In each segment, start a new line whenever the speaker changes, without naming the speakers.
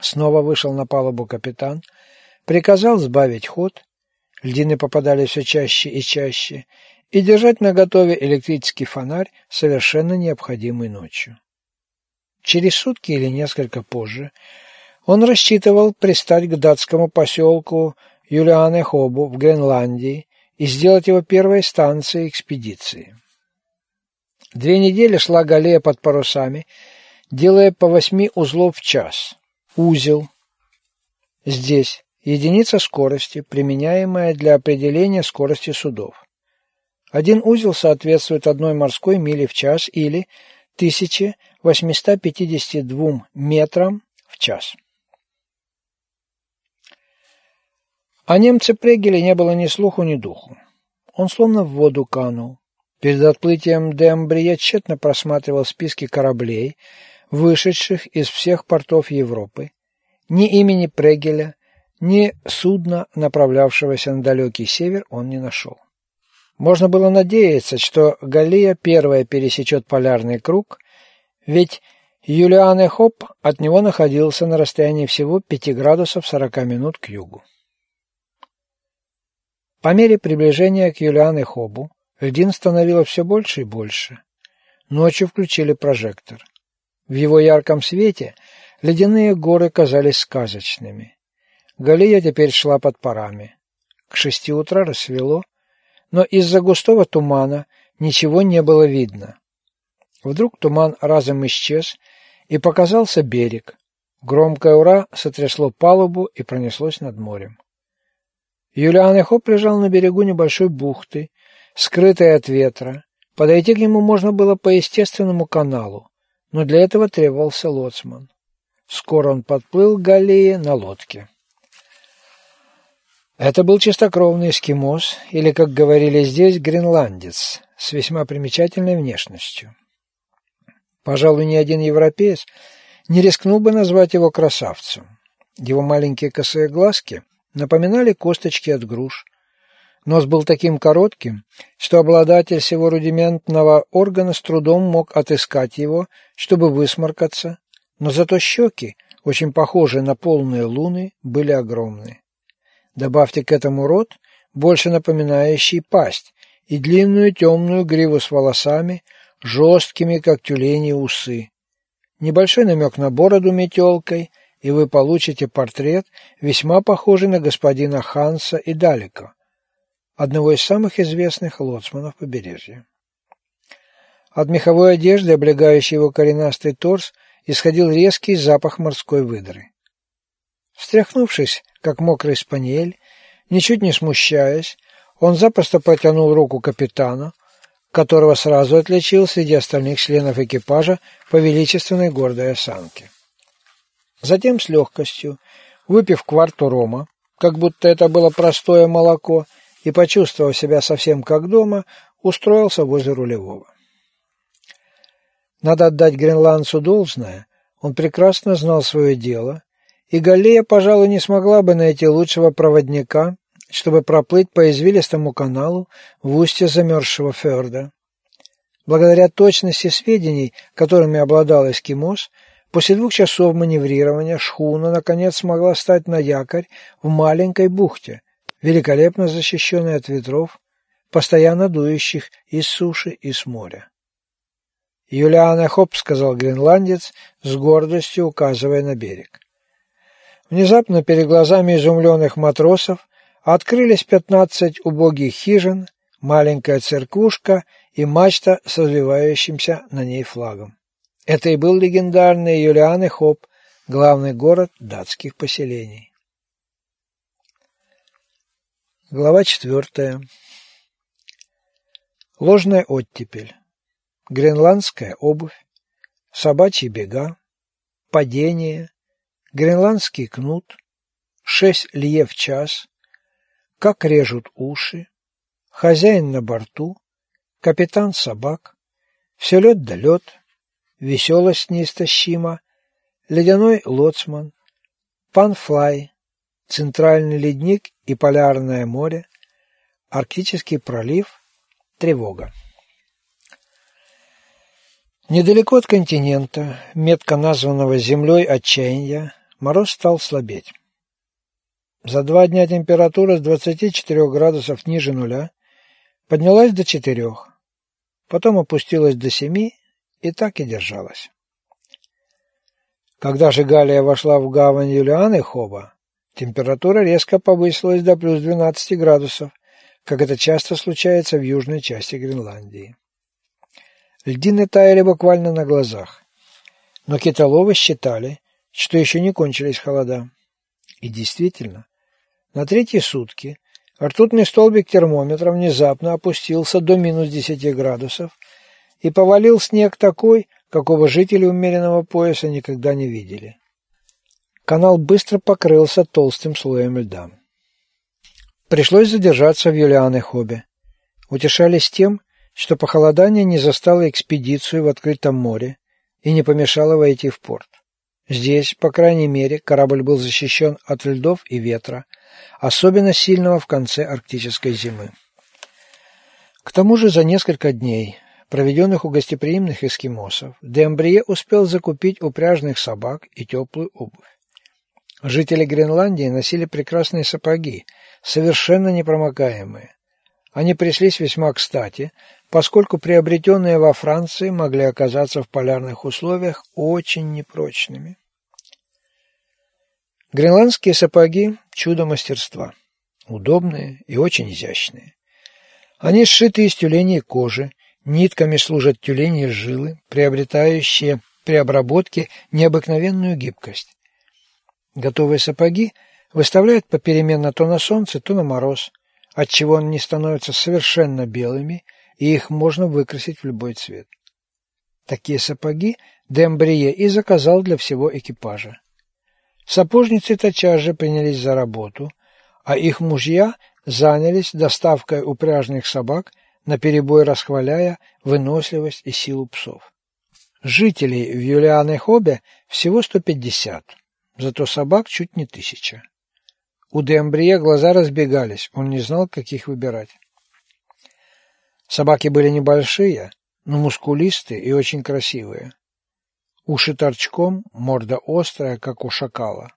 Снова вышел на палубу капитан, приказал сбавить ход, льдины попадали все чаще и чаще, и держать наготове электрический фонарь, совершенно необходимый ночью. Через сутки или несколько позже он рассчитывал пристать к датскому поселку Юлиане-Хобу в Гренландии и сделать его первой станцией экспедиции. Две недели шла галея под парусами, делая по восьми узлов в час. Узел. Здесь единица скорости, применяемая для определения скорости судов. Один узел соответствует одной морской миле в час или 1852 метрам в час. О немце Прегеле не было ни слуху, ни духу. Он словно в воду канул. Перед отплытием Дембри я тщетно просматривал списки кораблей, вышедших из всех портов Европы. Ни имени Прегеля, ни судна, направлявшегося на далекий север, он не нашел. Можно было надеяться, что Галия первая пересечет полярный круг, ведь Юлиан Эхоп от него находился на расстоянии всего 5 градусов 40 минут к югу. По мере приближения к Юлиан Эхобу льдин становилось все больше и больше. Ночью включили прожектор. В его ярком свете ледяные горы казались сказочными. Галия теперь шла под парами. К шести утра рассвело, но из-за густого тумана ничего не было видно. Вдруг туман разом исчез, и показался берег. Громкое «Ура» сотрясло палубу и пронеслось над морем. Юлиан Эхоп лежал на берегу небольшой бухты, скрытой от ветра. Подойти к нему можно было по естественному каналу, но для этого требовался лоцман. Скоро он подплыл к галее на лодке. Это был чистокровный эскимос, или, как говорили здесь, гренландец, с весьма примечательной внешностью. Пожалуй, ни один европеец не рискнул бы назвать его красавцем. Его маленькие косые глазки напоминали косточки от груш. Нос был таким коротким, что обладатель всего рудиментного органа с трудом мог отыскать его, чтобы высморкаться, но зато щеки, очень похожие на полные луны, были огромны. Добавьте к этому рот, больше напоминающий пасть, и длинную темную гриву с волосами, жесткими, как тюлени, усы. Небольшой намек на бороду метелкой, и вы получите портрет, весьма похожий на господина Ханса и Далека, одного из самых известных лоцманов побережья. От меховой одежды, облегающей его коренастый торс, исходил резкий запах морской выдры. Встряхнувшись, как мокрый спаниель, ничуть не смущаясь, он запросто протянул руку капитану, которого сразу отличил среди остальных членов экипажа по величественной гордой осанке. Затем с легкостью, выпив кварту рома, как будто это было простое молоко, и, почувствовав себя совсем как дома, устроился возле рулевого. Надо отдать гренландцу должное, он прекрасно знал свое дело, и Галлея, пожалуй, не смогла бы найти лучшего проводника, чтобы проплыть по извилистому каналу в устье замерзшего ферда. Благодаря точности сведений, которыми обладал эскимос, После двух часов маневрирования шхуна наконец смогла стать на якорь в маленькой бухте, великолепно защищенной от ветров, постоянно дующих из суши и с моря. «Юлиана Хоп», — сказал гренландец, с гордостью указывая на берег. Внезапно перед глазами изумленных матросов открылись пятнадцать убогих хижин, маленькая церквушка и мачта с развивающимся на ней флагом. Это и был легендарный Юлиан Хоп, главный город датских поселений. Глава четвертая. Ложная оттепель. Гренландская обувь. Собачьи бега. Падение. Гренландский кнут. Шесть лье в час. Как режут уши. Хозяин на борту. Капитан собак. Все лед да лед веселость неистощима, ледяной лоцман, панфлай, центральный ледник и полярное море, арктический пролив, тревога. Недалеко от континента, метко названного землей отчаяния, мороз стал слабеть. За два дня температура с 24 градусов ниже нуля поднялась до 4, потом опустилась до 7 и так и держалась. Когда же Галия вошла в гавань Юлианы Хоба, температура резко повысилась до плюс 12 градусов, как это часто случается в южной части Гренландии. Льдины таяли буквально на глазах, но китоловы считали, что еще не кончились холода. И действительно, на третьи сутки ртутный столбик термометра внезапно опустился до минус 10 градусов и повалил снег такой, какого жители умеренного пояса никогда не видели. Канал быстро покрылся толстым слоем льда. Пришлось задержаться в Юлианы-Хобе. Утешались тем, что похолодание не застало экспедицию в открытом море и не помешало войти в порт. Здесь, по крайней мере, корабль был защищен от льдов и ветра, особенно сильного в конце арктической зимы. К тому же за несколько дней проведенных у гостеприимных эскимосов, Дембрие успел закупить упряжных собак и теплую обувь. Жители Гренландии носили прекрасные сапоги, совершенно непромокаемые. Они пришлись весьма кстати, поскольку приобретенные во Франции могли оказаться в полярных условиях очень непрочными. Гренландские сапоги – чудо мастерства. Удобные и очень изящные. Они сшиты из тюленей кожи, Нитками служат тюлени жилы, приобретающие при обработке необыкновенную гибкость. Готовые сапоги выставляют попеременно то на солнце, то на мороз, отчего они становятся совершенно белыми, и их можно выкрасить в любой цвет. Такие сапоги Дембрие и заказал для всего экипажа. Сапожницы тотчас же принялись за работу, а их мужья занялись доставкой упряжных собак наперебой расхваляя выносливость и силу псов. Жителей в Юлиане-Хобе всего 150, зато собак чуть не тысяча. У Дембрие глаза разбегались, он не знал, как их выбирать. Собаки были небольшие, но мускулистые и очень красивые. Уши торчком, морда острая, как у шакала.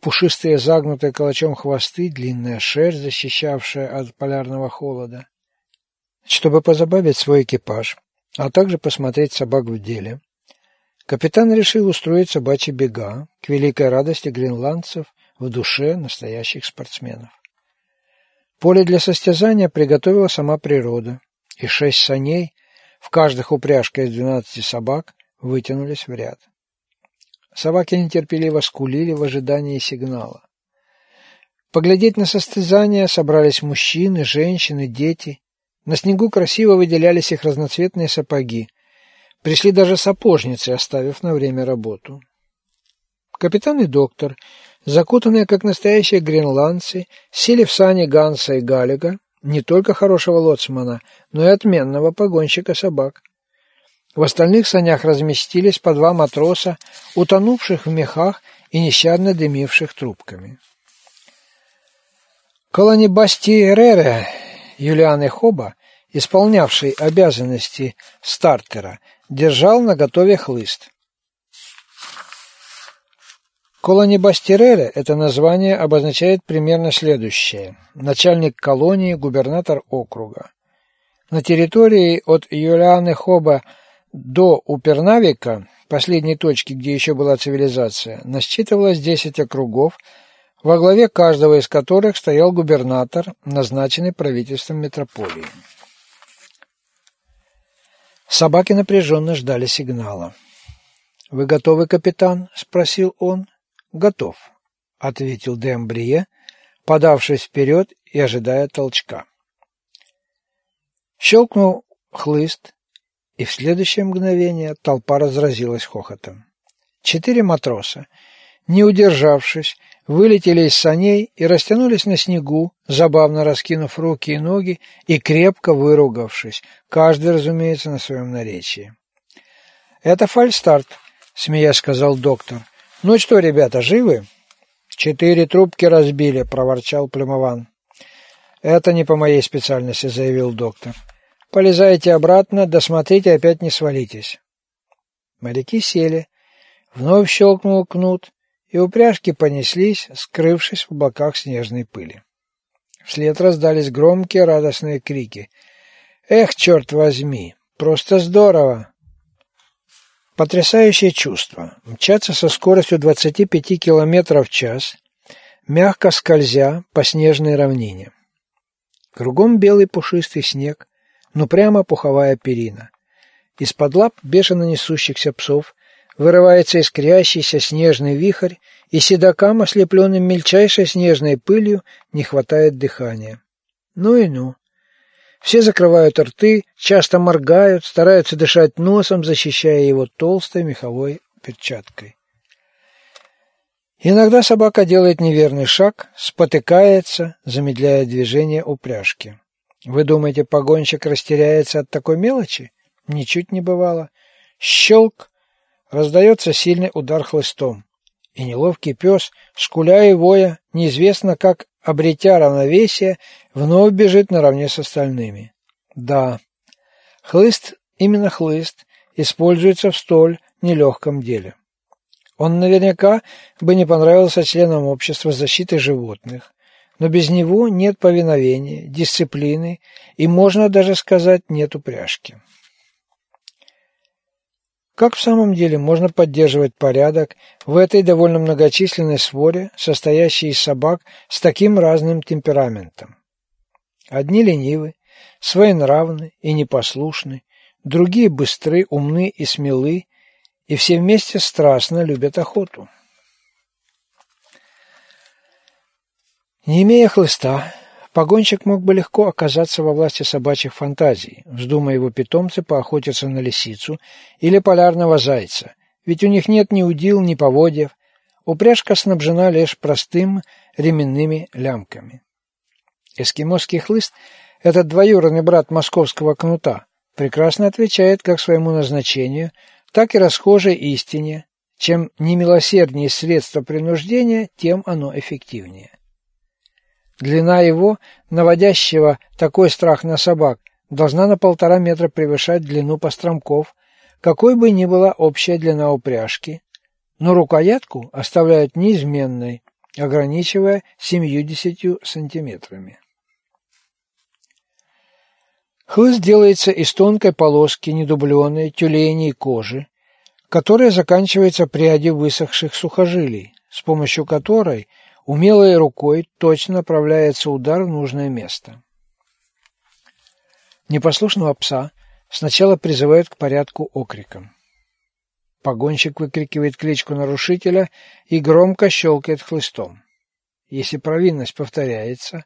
Пушистые загнутые калачом хвосты, длинная шерсть, защищавшая от полярного холода. Чтобы позабавить свой экипаж, а также посмотреть собак в деле, капитан решил устроить собачьи бега к великой радости гренландцев в душе настоящих спортсменов. Поле для состязания приготовила сама природа, и шесть саней, в каждых упряжка из двенадцати собак, вытянулись в ряд. Собаки нетерпеливо скулили в ожидании сигнала. Поглядеть на состязание собрались мужчины, женщины, дети на снегу красиво выделялись их разноцветные сапоги. Пришли даже сапожницы, оставив на время работу. Капитан и доктор, закутанные как настоящие гренландцы, сели в сани Ганса и Галлига, не только хорошего лоцмана, но и отменного погонщика собак. В остальных санях разместились по два матроса, утонувших в мехах и нещадно дымивших трубками. Колони Басти Эрере Юлианы Хоба, исполнявший обязанности стартера, держал на готове хлыст. Колони Бастерере – это название обозначает примерно следующее. Начальник колонии, губернатор округа. На территории от Юлианы Хоба до Упернавика, последней точки, где еще была цивилизация, насчитывалось 10 округов – во главе каждого из которых стоял губернатор, назначенный правительством метрополии. Собаки напряженно ждали сигнала. «Вы готовы, капитан?» – спросил он. «Готов», – ответил Дембрие, подавшись вперед и ожидая толчка. Щелкнул хлыст, и в следующее мгновение толпа разразилась хохотом. Четыре матроса, не удержавшись, вылетели из саней и растянулись на снегу, забавно раскинув руки и ноги и крепко выругавшись, каждый, разумеется, на своем наречии. «Это фальстарт», — смеясь сказал доктор. «Ну что, ребята, живы?» «Четыре трубки разбили», — проворчал Плюмован. «Это не по моей специальности», — заявил доктор. «Полезайте обратно, досмотрите, опять не свалитесь». Моряки сели. Вновь щелкнул кнут, и упряжки понеслись, скрывшись в облаках снежной пыли. Вслед раздались громкие радостные крики. «Эх, черт возьми! Просто здорово!» Потрясающее чувство. Мчаться со скоростью 25 км в час, мягко скользя по снежной равнине. Кругом белый пушистый снег, но прямо пуховая перина. Из-под лап бешено несущихся псов вырывается искрящийся снежный вихрь, и седокам, ослепленным мельчайшей снежной пылью, не хватает дыхания. Ну и ну. Все закрывают рты, часто моргают, стараются дышать носом, защищая его толстой меховой перчаткой. Иногда собака делает неверный шаг, спотыкается, замедляя движение упряжки. Вы думаете, погонщик растеряется от такой мелочи? Ничуть не бывало. Щелк! Раздается сильный удар хлыстом. И неловкий пес, скуля и воя, неизвестно как обретя равновесие, вновь бежит наравне с остальными. Да, хлыст, именно хлыст, используется в столь нелегком деле. Он наверняка бы не понравился членам общества защиты животных, но без него нет повиновения, дисциплины и, можно даже сказать, нет упряжки. Как в самом деле можно поддерживать порядок в этой довольно многочисленной своре, состоящей из собак с таким разным темпераментом? Одни ленивы, своенравны и непослушны, другие быстры, умны и смелы, и все вместе страстно любят охоту. Не имея хлыста, Погонщик мог бы легко оказаться во власти собачьих фантазий, вздумая его питомцы поохотиться на лисицу или полярного зайца, ведь у них нет ни удил, ни поводьев, упряжка снабжена лишь простым ременными лямками. Эскимосский хлыст, этот двоюродный брат московского кнута, прекрасно отвечает как своему назначению, так и расхожей истине, чем немилосерднее средство принуждения, тем оно эффективнее. Длина его, наводящего такой страх на собак, должна на полтора метра превышать длину постромков, какой бы ни была общая длина упряжки, но рукоятку оставляют неизменной, ограничивая 70 сантиметрами. Хлыст делается из тонкой полоски недубленной тюленей кожи, которая заканчивается прядью высохших сухожилий, с помощью которой – Умелой рукой точно направляется удар в нужное место. Непослушного пса сначала призывают к порядку окриком. Погонщик выкрикивает кличку нарушителя и громко щелкает хлыстом. Если провинность повторяется,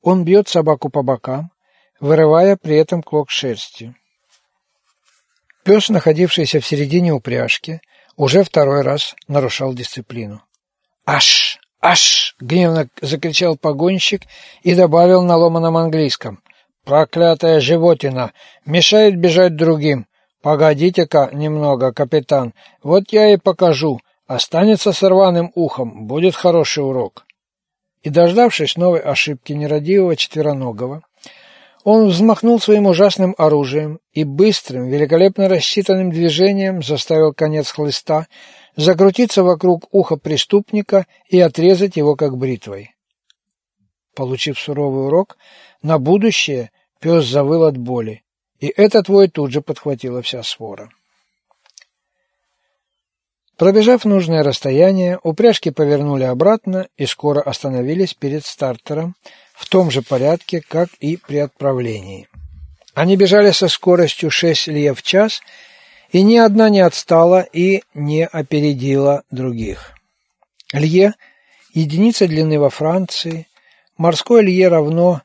он бьет собаку по бокам, вырывая при этом клок шерсти. Пес, находившийся в середине упряжки, уже второй раз нарушал дисциплину. «Аш! «Аш!» — гневно закричал погонщик и добавил на ломаном английском. «Проклятая животина! Мешает бежать другим! Погодите-ка немного, капитан, вот я и покажу. Останется с рваным ухом, будет хороший урок». И, дождавшись новой ошибки нерадивого четвероногого, он взмахнул своим ужасным оружием и быстрым, великолепно рассчитанным движением заставил конец хлыста закрутиться вокруг уха преступника и отрезать его как бритвой. Получив суровый урок, на будущее пес завыл от боли, и этот вой тут же подхватила вся свора. Пробежав нужное расстояние, упряжки повернули обратно и скоро остановились перед стартером в том же порядке, как и при отправлении. Они бежали со скоростью 6 лье в час и ни одна не отстала и не опередила других. Лье – единица длины во Франции, морское лье равно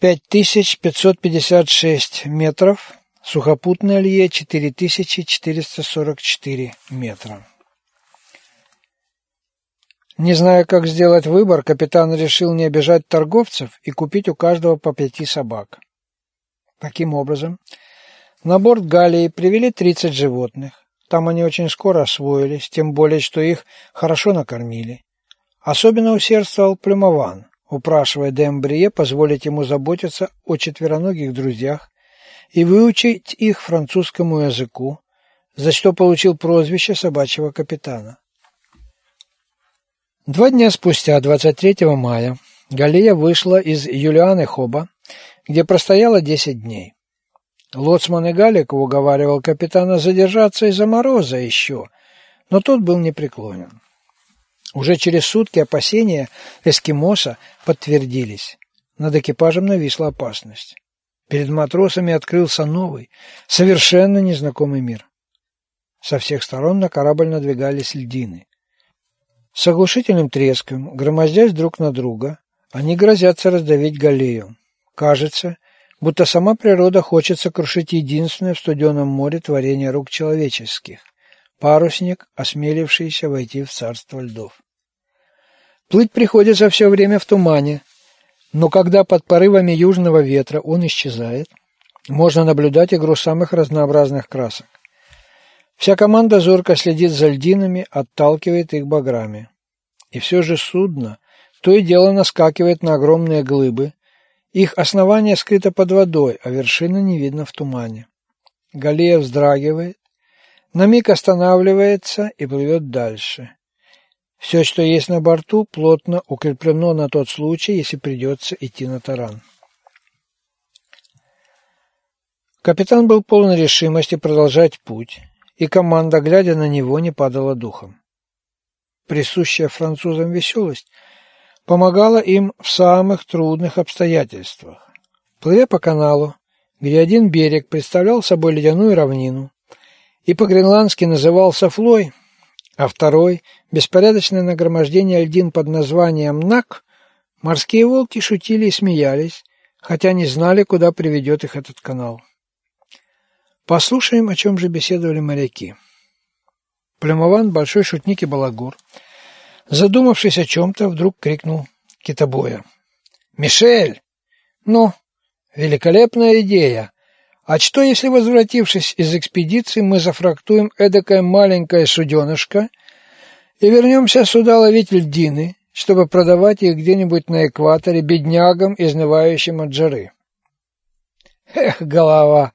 5556 метров, сухопутное лье – 4444 метра. Не зная, как сделать выбор, капитан решил не обижать торговцев и купить у каждого по пяти собак. Таким образом, на борт Галии привели 30 животных. Там они очень скоро освоились, тем более, что их хорошо накормили. Особенно усердствовал Плюмован, упрашивая Дембрие позволить ему заботиться о четвероногих друзьях и выучить их французскому языку, за что получил прозвище собачьего капитана. Два дня спустя, 23 мая, Галия вышла из Юлианы Хоба, где простояла 10 дней. Лоцман и Галик уговаривал капитана задержаться из-за мороза еще, но тот был непреклонен. Уже через сутки опасения эскимоса подтвердились. Над экипажем нависла опасность. Перед матросами открылся новый, совершенно незнакомый мир. Со всех сторон на корабль надвигались льдины. С оглушительным треском, громоздясь друг на друга, они грозятся раздавить галею. Кажется, будто сама природа хочет сокрушить единственное в студеном море творение рук человеческих – парусник, осмелившийся войти в царство льдов. Плыть приходится все время в тумане, но когда под порывами южного ветра он исчезает, можно наблюдать игру самых разнообразных красок. Вся команда зорко следит за льдинами, отталкивает их баграми. И все же судно то и дело наскакивает на огромные глыбы. Их основание скрыто под водой, а вершина не видно в тумане. Галея вздрагивает, на миг останавливается и плывет дальше. Все, что есть на борту, плотно укреплено на тот случай, если придется идти на таран. Капитан был полон решимости продолжать путь и команда, глядя на него, не падала духом. Присущая французам веселость помогала им в самых трудных обстоятельствах. Плывя по каналу, где один берег представлял собой ледяную равнину и по-гренландски назывался Флой, а второй – беспорядочное нагромождение льдин под названием Нак, морские волки шутили и смеялись, хотя не знали, куда приведет их этот канал. Послушаем, о чем же беседовали моряки. Племован, большой шутник и балагур, задумавшись о чем-то, вдруг крикнул китобоя. «Мишель! Ну, великолепная идея! А что, если, возвратившись из экспедиции, мы зафрактуем эдакое маленькое суденышко и вернемся сюда ловить льдины, чтобы продавать их где-нибудь на экваторе беднягам, изнывающим от жары?» «Эх, голова!»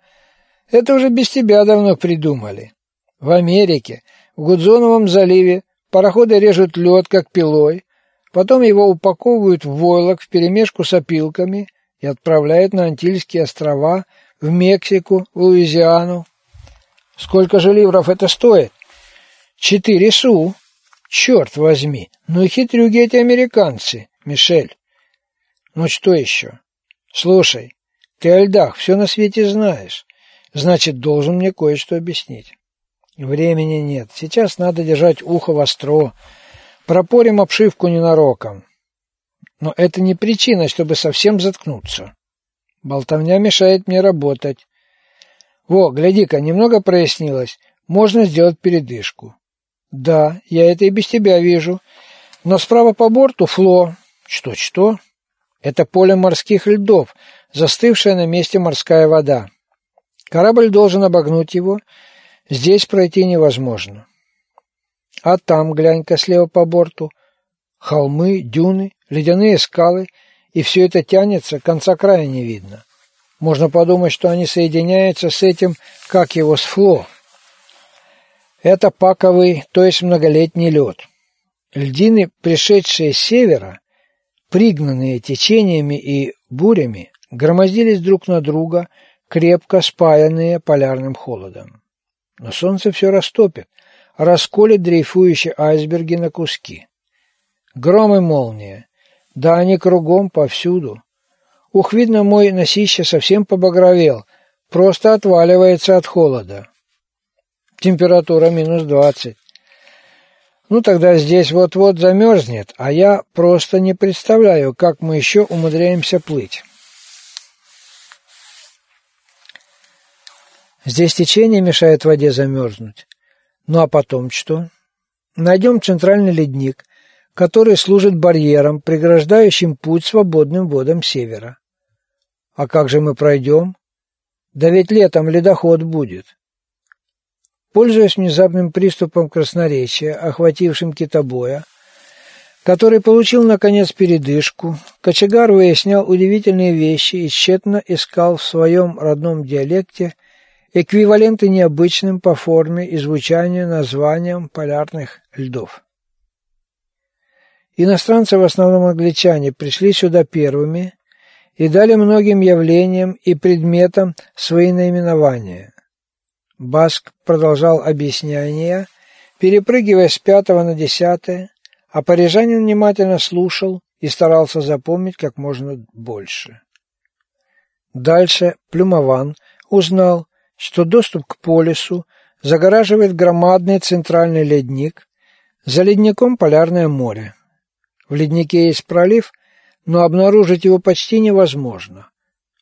Это уже без тебя давно придумали. В Америке, в Гудзоновом заливе, пароходы режут лед, как пилой, потом его упаковывают в войлок вперемешку с опилками и отправляют на Антильские острова, в Мексику, в Луизиану. Сколько же ливров это стоит? Четыре су. Черт возьми, ну и хитрюги эти американцы, Мишель. Ну что еще? Слушай, ты о льдах все на свете знаешь. Значит, должен мне кое-что объяснить. Времени нет. Сейчас надо держать ухо востро. Пропорим обшивку ненароком. Но это не причина, чтобы совсем заткнуться. Болтовня мешает мне работать. Во, гляди-ка, немного прояснилось. Можно сделать передышку. Да, я это и без тебя вижу. Но справа по борту фло. Что-что? Это поле морских льдов, застывшая на месте морская вода. Корабль должен обогнуть его. Здесь пройти невозможно. А там, глянь-ка слева по борту, холмы, дюны, ледяные скалы, и все это тянется, конца края не видно. Можно подумать, что они соединяются с этим, как его, с фло. Это паковый, то есть многолетний лед. Льдины, пришедшие с севера, пригнанные течениями и бурями, громоздились друг на друга – крепко спаянные полярным холодом. Но солнце все растопит, расколет дрейфующие айсберги на куски. Гром и молния. Да они кругом, повсюду. Ух, видно, мой носище совсем побагровел, просто отваливается от холода. Температура минус двадцать. Ну тогда здесь вот-вот замерзнет, а я просто не представляю, как мы еще умудряемся плыть. Здесь течение мешает воде замерзнуть. Ну а потом что? Найдем центральный ледник, который служит барьером, преграждающим путь свободным водам севера. А как же мы пройдем? Да ведь летом ледоход будет. Пользуясь внезапным приступом красноречия, охватившим китобоя, который получил, наконец, передышку, кочегар выяснял удивительные вещи и тщетно искал в своем родном диалекте – эквиваленты необычным по форме и звучанию названиям полярных льдов. Иностранцы, в основном англичане, пришли сюда первыми и дали многим явлениям и предметам свои наименования. Баск продолжал объяснение, перепрыгивая с пятого на десятое, а парижанин внимательно слушал и старался запомнить как можно больше. Дальше Плюмован узнал, что доступ к полюсу загораживает громадный центральный ледник, за ледником полярное море. В леднике есть пролив, но обнаружить его почти невозможно.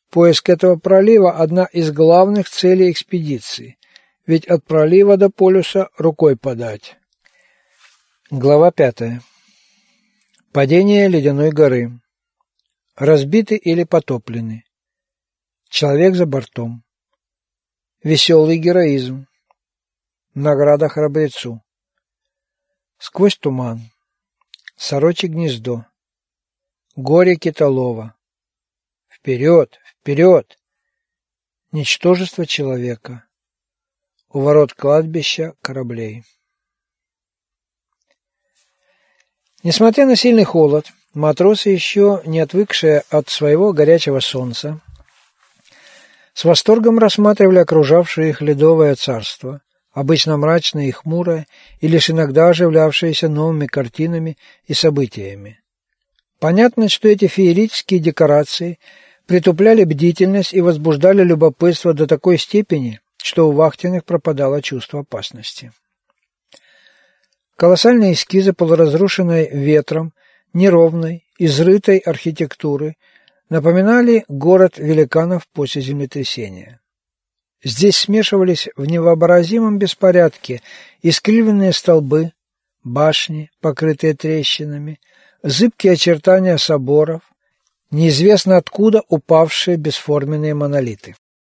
Поиск этого пролива – одна из главных целей экспедиции, ведь от пролива до полюса рукой подать. Глава пятая. Падение ледяной горы. Разбиты или потоплены. Человек за бортом. Веселый героизм. Награда храбрецу. Сквозь туман. Сорочье гнездо. Горе китолова. Вперед, вперед! Ничтожество человека. У ворот кладбища кораблей. Несмотря на сильный холод, матросы, еще не отвыкшие от своего горячего солнца, с восторгом рассматривали окружавшее их ледовое царство, обычно мрачное и хмурое, и лишь иногда оживлявшееся новыми картинами и событиями. Понятно, что эти феерические декорации притупляли бдительность и возбуждали любопытство до такой степени, что у вахтенных пропадало чувство опасности. Колоссальные эскизы полуразрушенной ветром, неровной, изрытой архитектуры напоминали город великанов после землетрясения. Здесь смешивались в невообразимом беспорядке искривленные столбы, башни, покрытые трещинами, зыбкие очертания соборов, неизвестно откуда упавшие бесформенные монолиты.